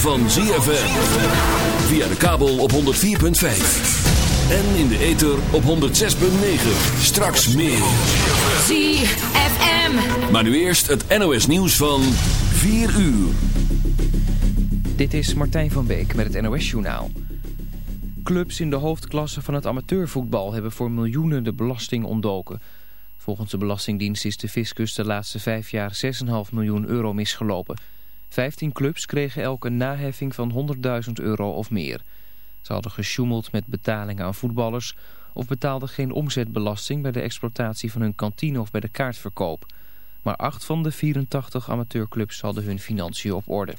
Van ZFM. Via de kabel op 104.5. En in de ether op 106.9. Straks meer. ZFM. Maar nu eerst het NOS nieuws van 4 uur. Dit is Martijn van Beek met het NOS Journaal. Clubs in de hoofdklasse van het amateurvoetbal hebben voor miljoenen de belasting ontdoken. Volgens de Belastingdienst is de fiscus de laatste vijf jaar 6,5 miljoen euro misgelopen. 15 clubs kregen elk een naheffing van 100.000 euro of meer. Ze hadden gesjoemeld met betalingen aan voetballers... of betaalden geen omzetbelasting bij de exploitatie van hun kantine of bij de kaartverkoop. Maar acht van de 84 amateurclubs hadden hun financiën op orde.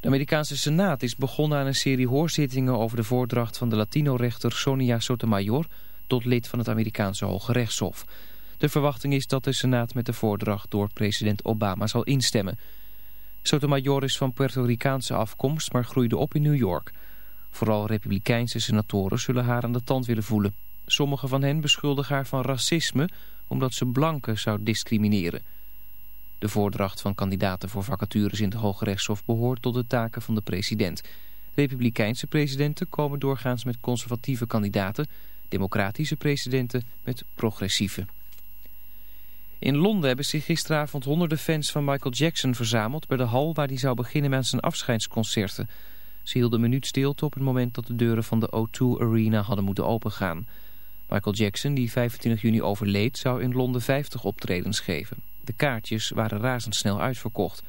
De Amerikaanse Senaat is begonnen aan een serie hoorzittingen over de voordracht van de Latino-rechter Sonia Sotomayor tot lid van het Amerikaanse Hoge Rechtshof. De verwachting is dat de Senaat met de voordracht door president Obama zal instemmen. Sotomayor is van Puerto Ricaanse afkomst, maar groeide op in New York. Vooral republikeinse senatoren zullen haar aan de tand willen voelen. Sommigen van hen beschuldigen haar van racisme omdat ze blanken zou discrimineren. De voordracht van kandidaten voor vacatures in het Hoge Rechtshof behoort tot de taken van de president. Republikeinse presidenten komen doorgaans met conservatieve kandidaten, democratische presidenten met progressieve. In Londen hebben zich gisteravond honderden fans van Michael Jackson verzameld bij de hal waar hij zou beginnen met zijn afscheidsconcerten. Ze hielden een minuut stilte op het moment dat de deuren van de O2 Arena hadden moeten opengaan. Michael Jackson, die 25 juni overleed, zou in Londen 50 optredens geven. De kaartjes waren razendsnel uitverkocht.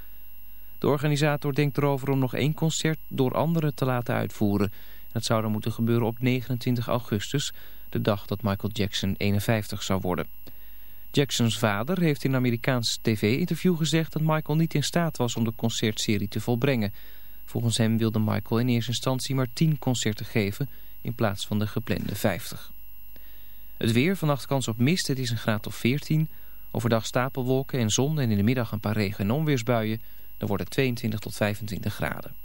De organisator denkt erover om nog één concert door anderen te laten uitvoeren. Dat zou dan moeten gebeuren op 29 augustus, de dag dat Michael Jackson 51 zou worden. Jacksons vader heeft in een Amerikaans tv-interview gezegd dat Michael niet in staat was om de concertserie te volbrengen. Volgens hem wilde Michael in eerste instantie maar 10 concerten geven in plaats van de geplande 50. Het weer, vannacht kans op mist, het is een graad of 14. Overdag stapelwolken en zon en in de middag een paar regen- en onweersbuien. Dan wordt het 22 tot 25 graden.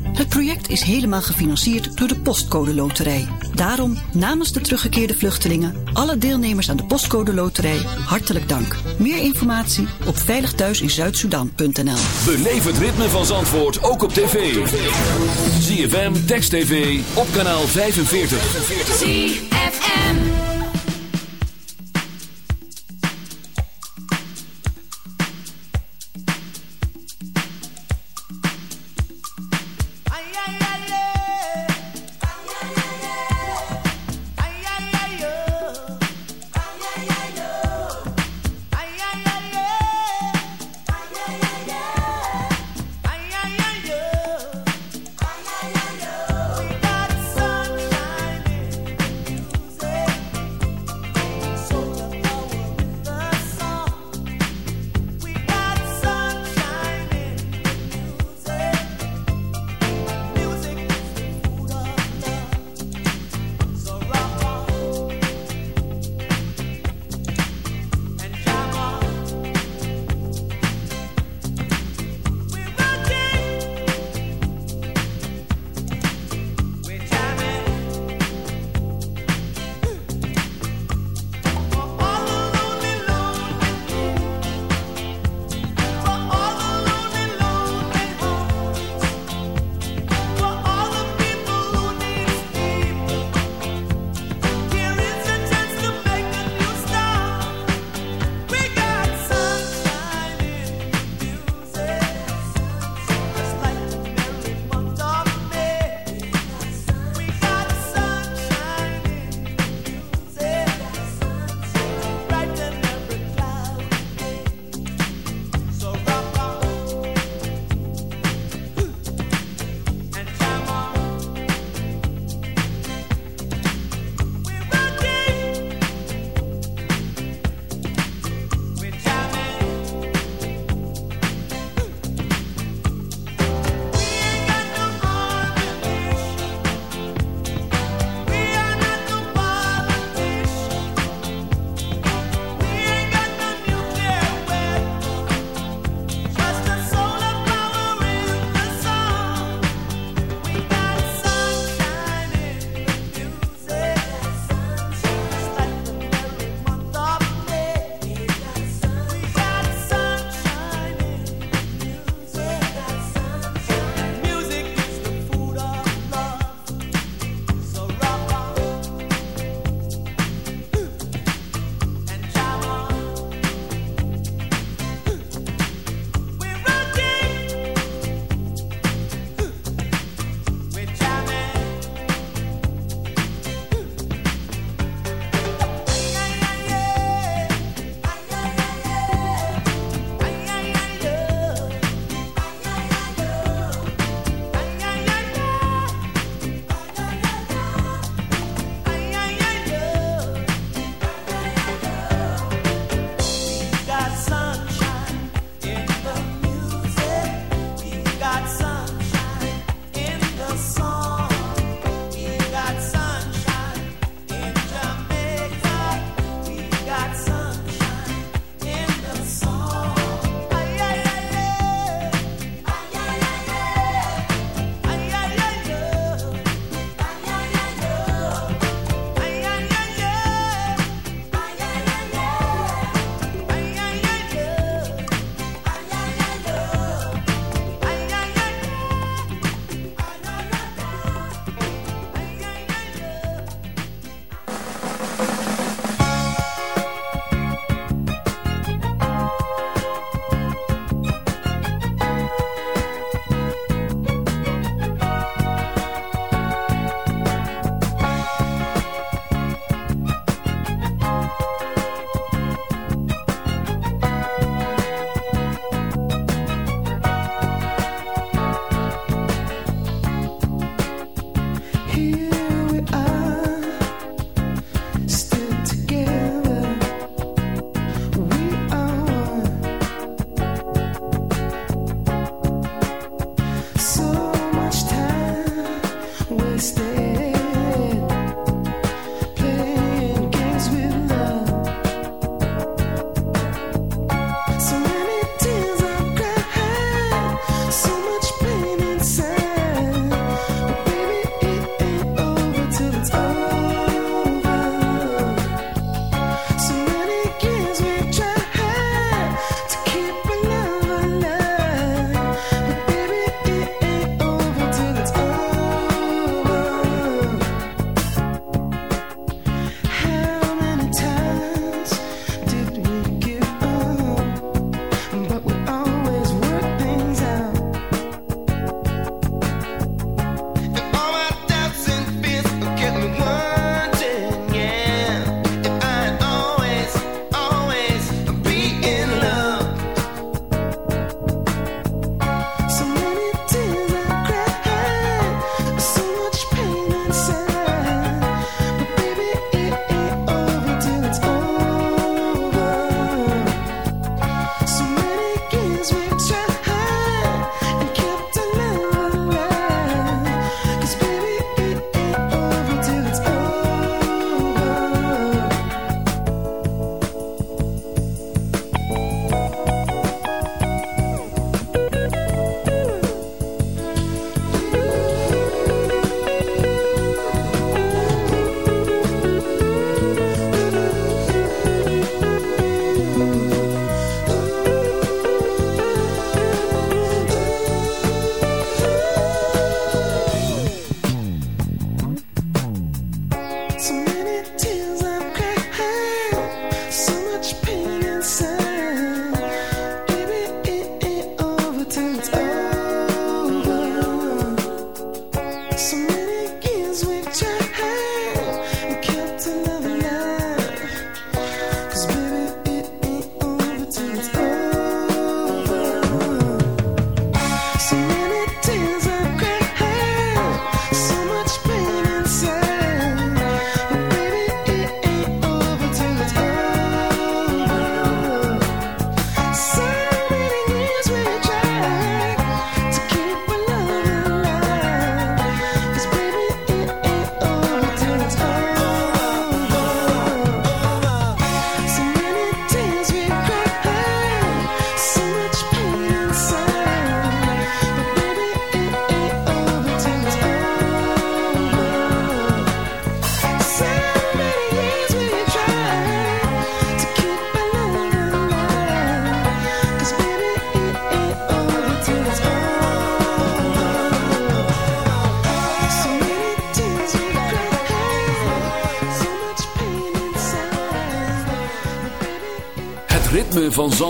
Het project is helemaal gefinancierd door de Postcode Loterij. Daarom namens de teruggekeerde vluchtelingen, alle deelnemers aan de Postcode Loterij, hartelijk dank. Meer informatie op veiligthuisinzuidsudan.nl Beleef het ritme van Zandvoort ook op tv. ZFM, Text TV, op kanaal 45.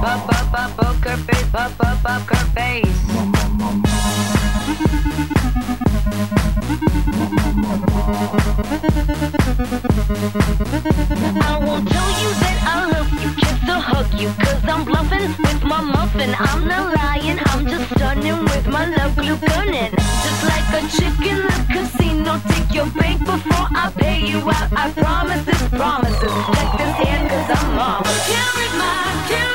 Poker face, poker face. I won't tell you that I love you, hug I'm bluffing with my muffin. I'm not lying, I'm just stunning with my love glue gunning. Just like a the casino, take your before I pay you out. I promise this, promises. Check this hand, cause I'm mama. Carry my, carry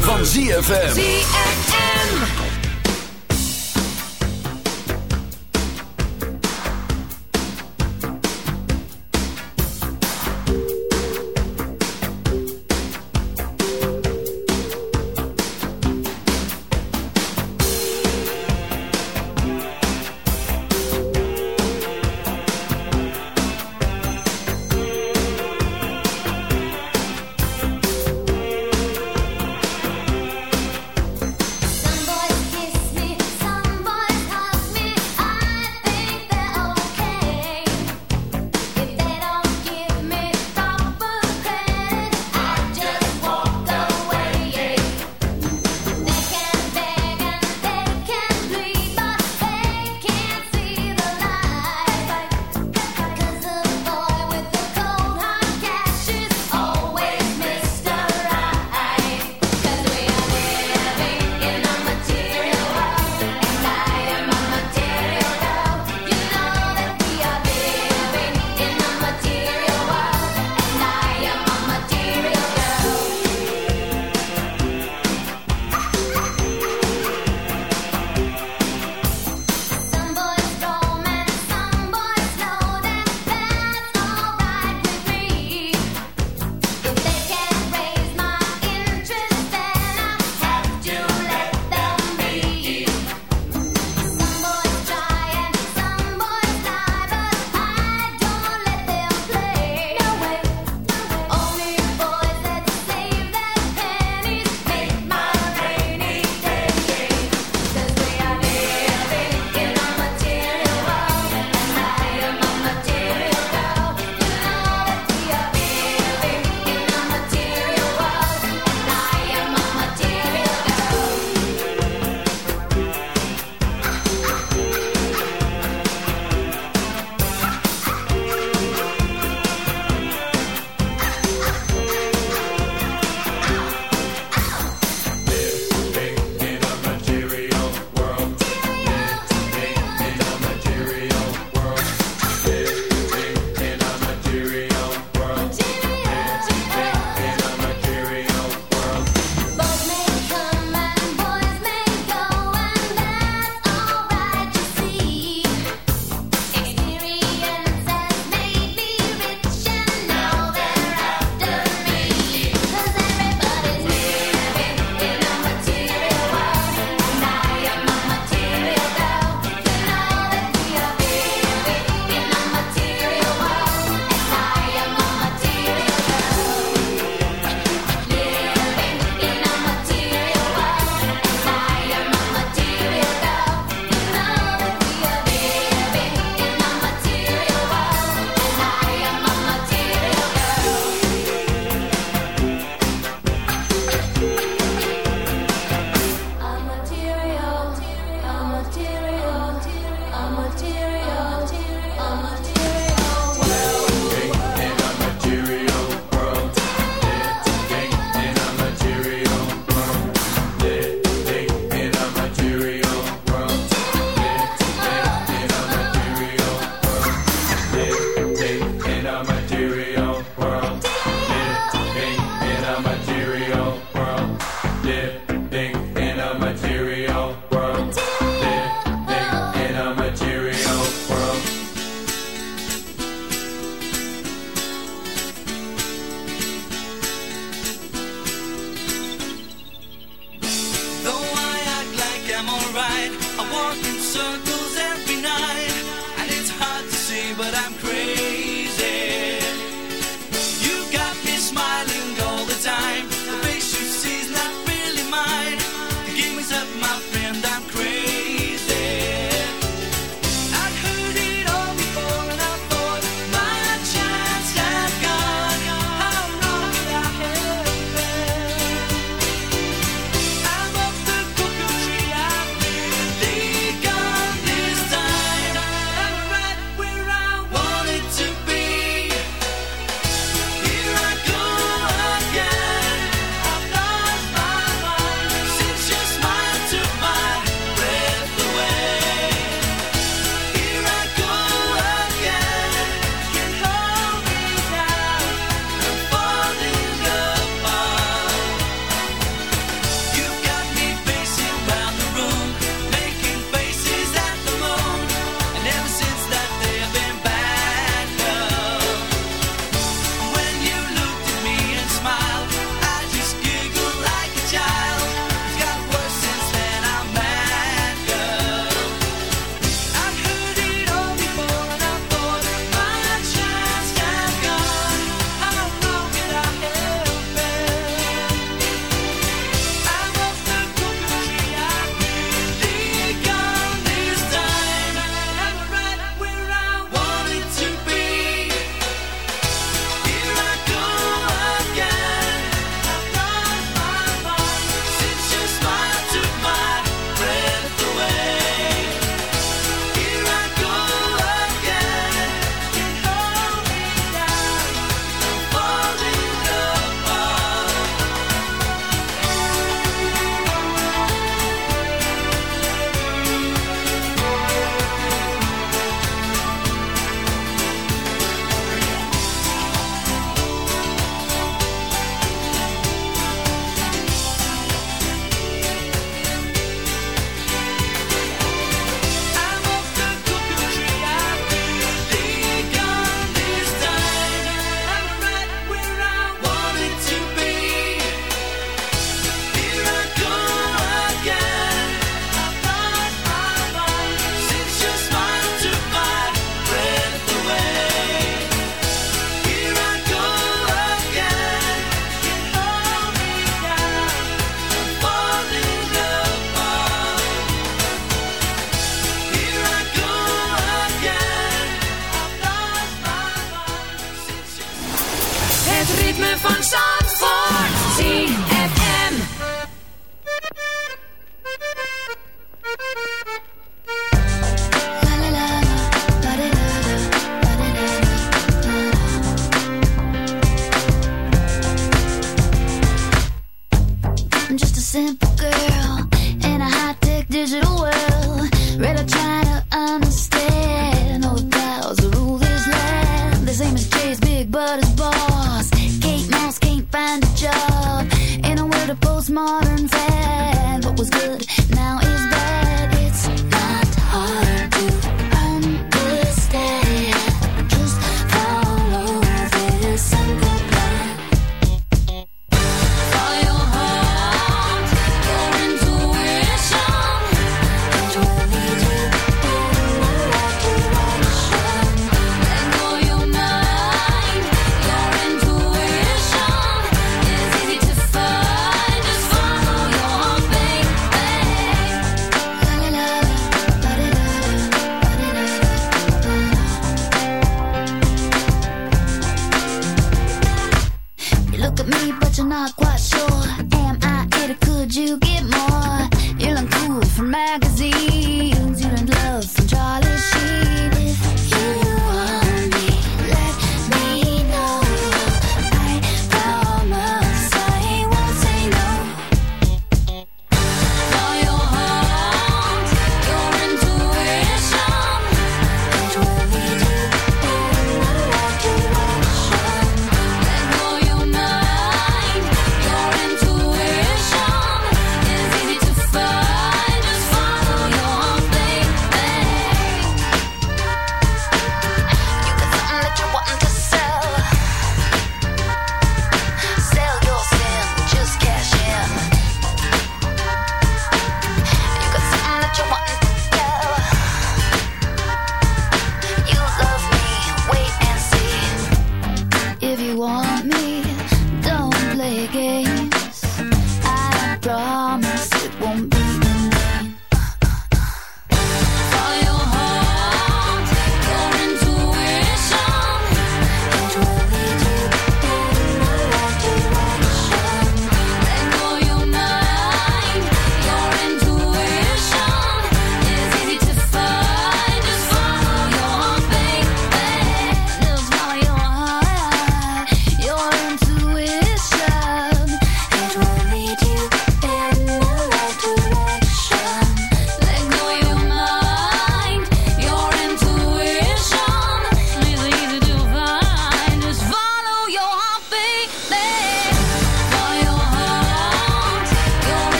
van ZFM. circle